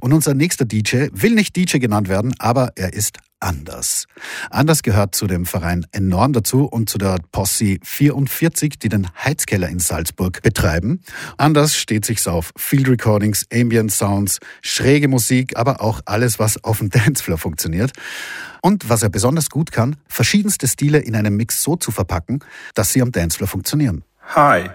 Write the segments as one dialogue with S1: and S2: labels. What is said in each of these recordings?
S1: Und unser nächster DJ will nicht DJ genannt werden, aber er ist anders. Anders gehört zu dem Verein enorm dazu und zu der Posse 44, die den Heizkeller in Salzburg betreiben. Anders steht sich's auf Field Recordings, Ambient Sounds, schräge Musik, aber auch alles, was auf dem Dancefloor funktioniert. Und was er besonders gut kann, verschiedenste Stile in einem Mix so zu verpacken, dass sie am Dancefloor funktionieren.
S2: Hi,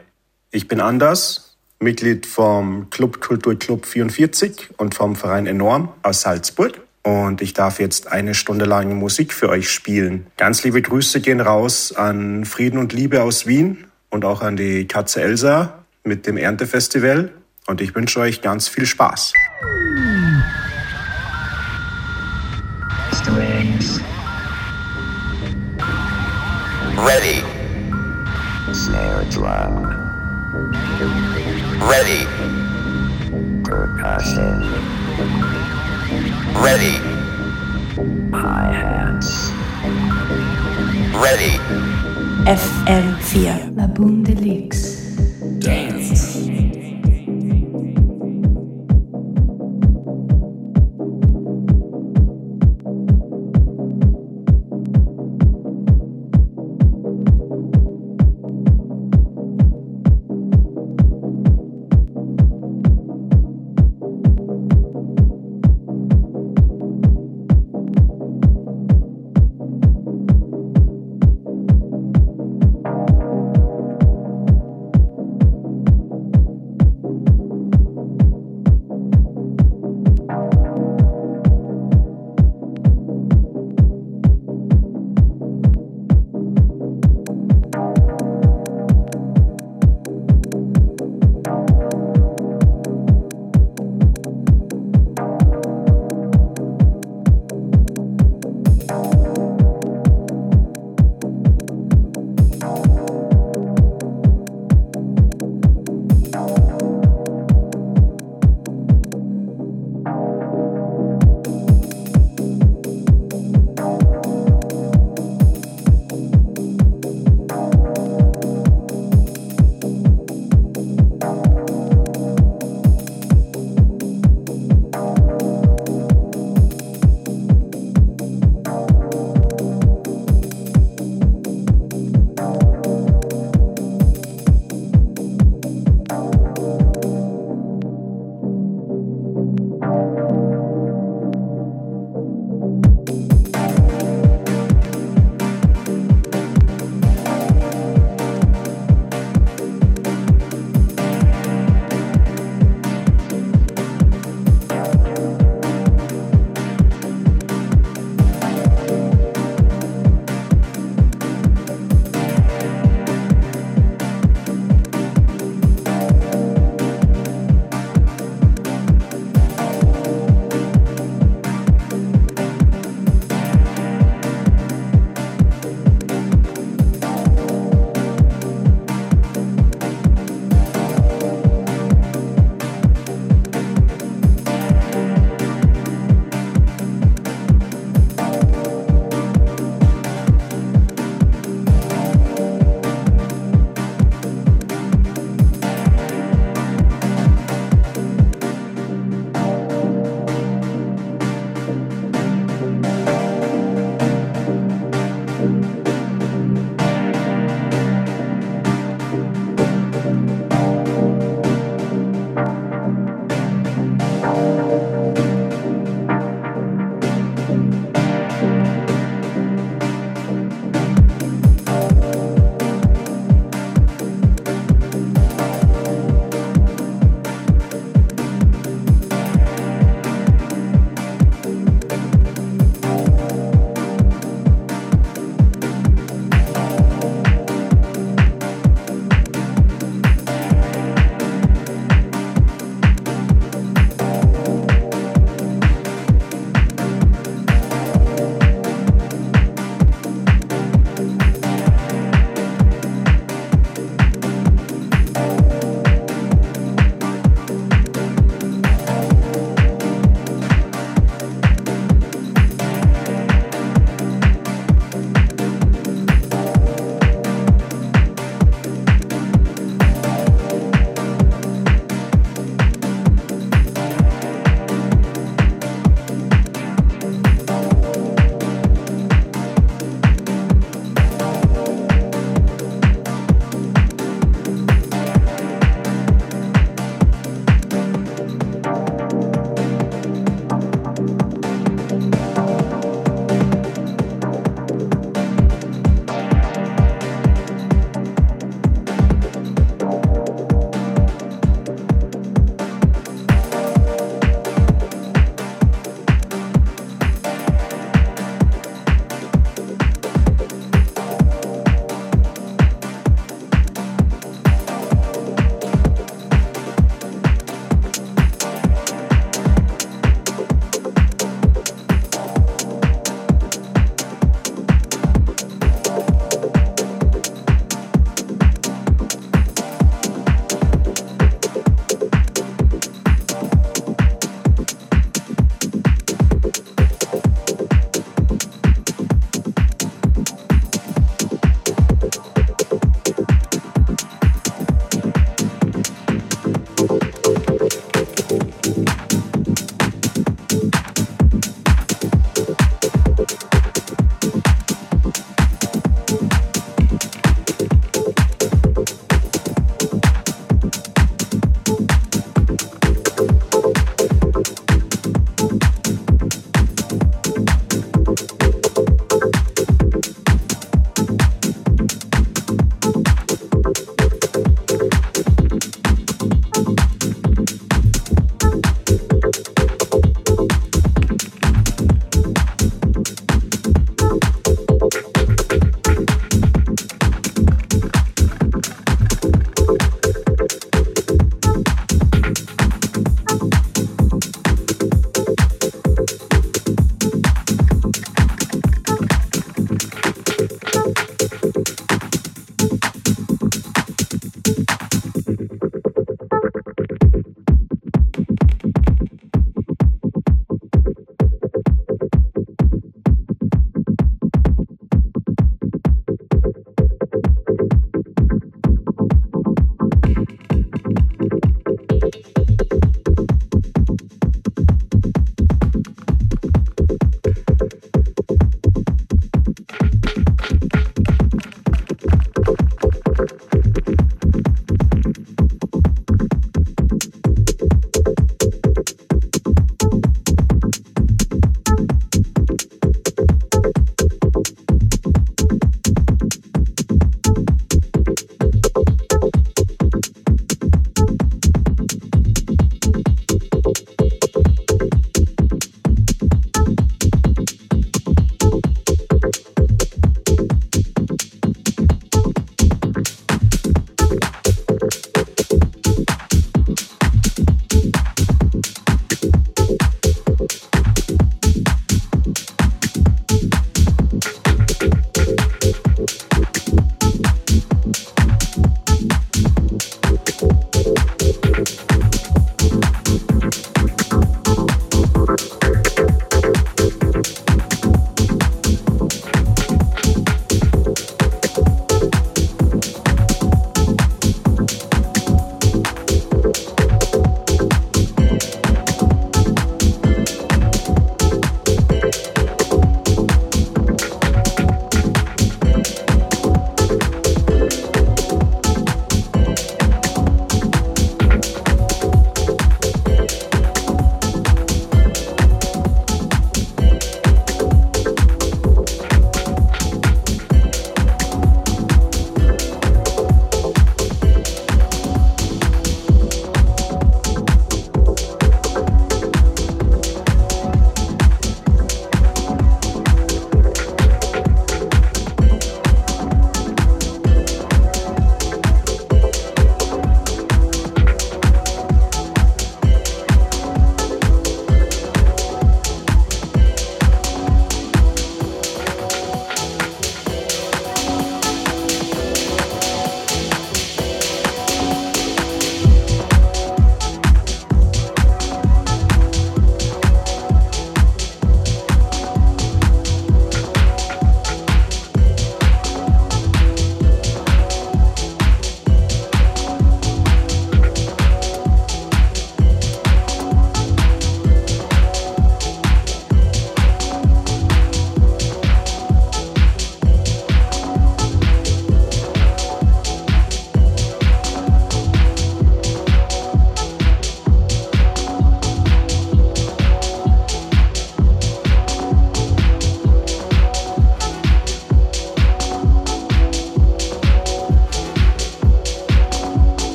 S2: ich bin Anders, Mitglied vom Club Kultur Club 44 und vom Verein Enorm aus Salzburg und ich darf jetzt eine Stunde lang Musik für euch spielen. Ganz liebe Grüße gehen raus an Frieden und Liebe aus Wien und auch an die Katze Elsa mit dem Erntefestival und ich wünsche euch ganz viel Spaß.
S3: Ready. Snare drum. Ready. Percussion. Ready. Hi-hats. Ready.
S4: FM4 La Boom Deluxe.
S3: Dance.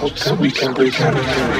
S5: hopes that we can break out
S1: of here.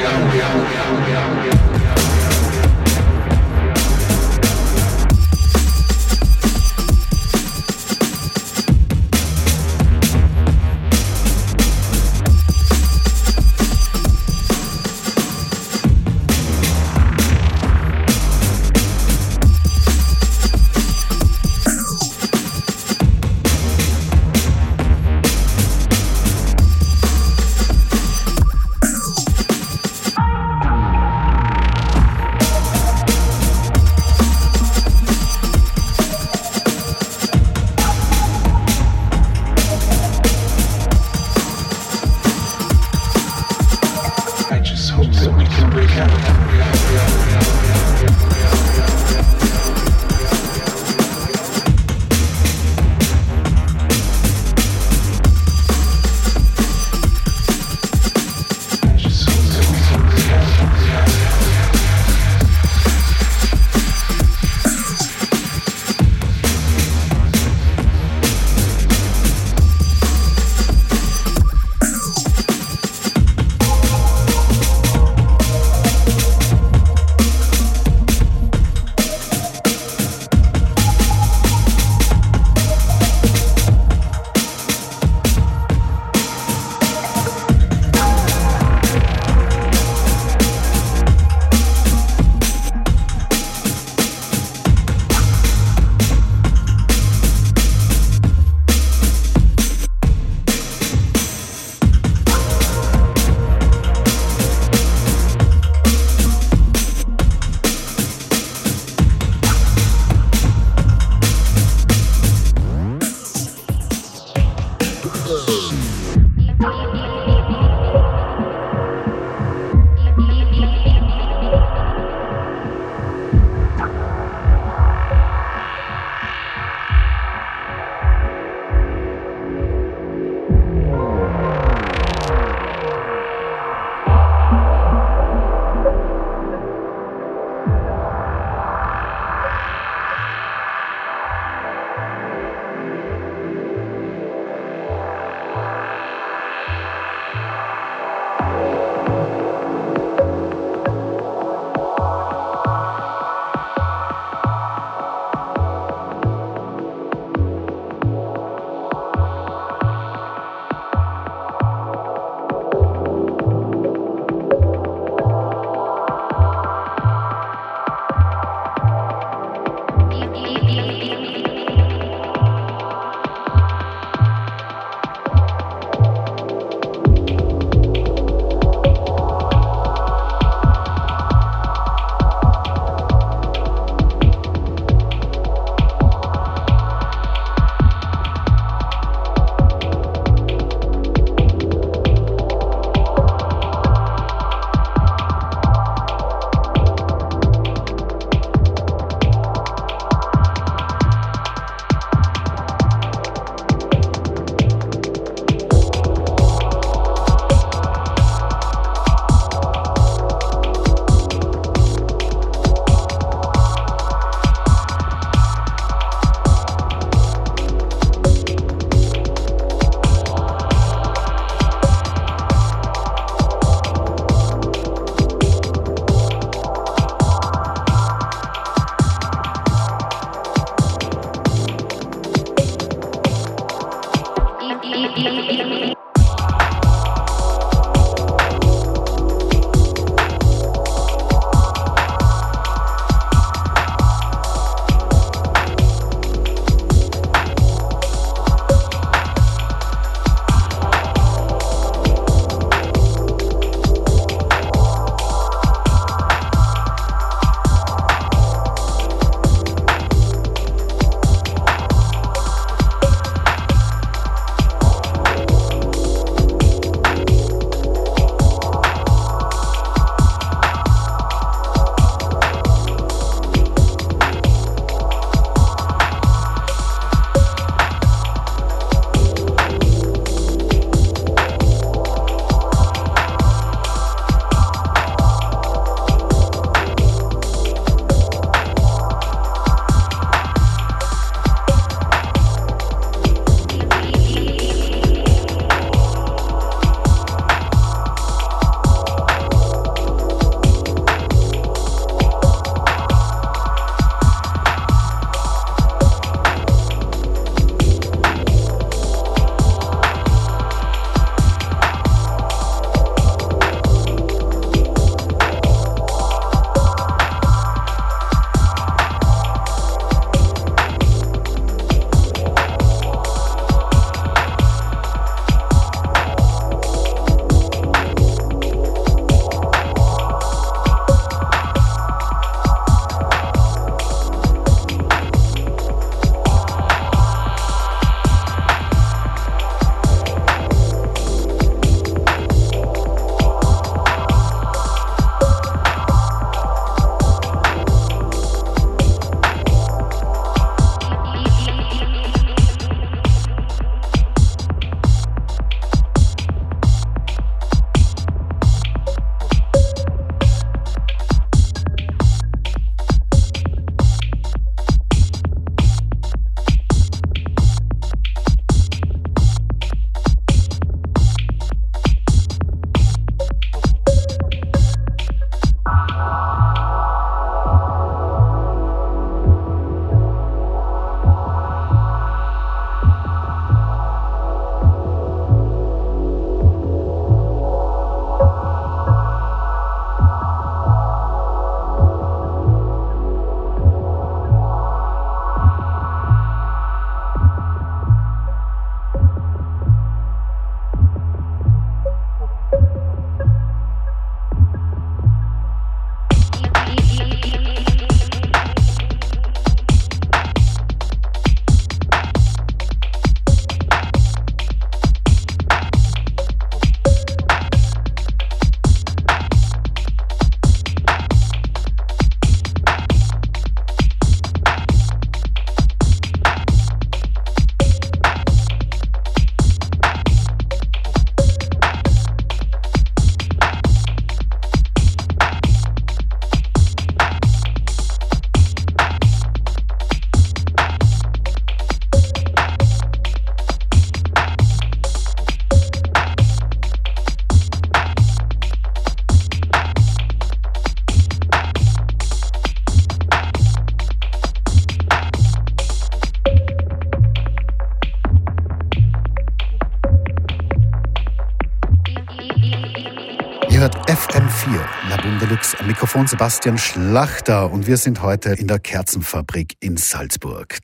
S1: Mikrofon Sebastian Schlachter und wir sind heute in der Kerzenfabrik in Salzburg.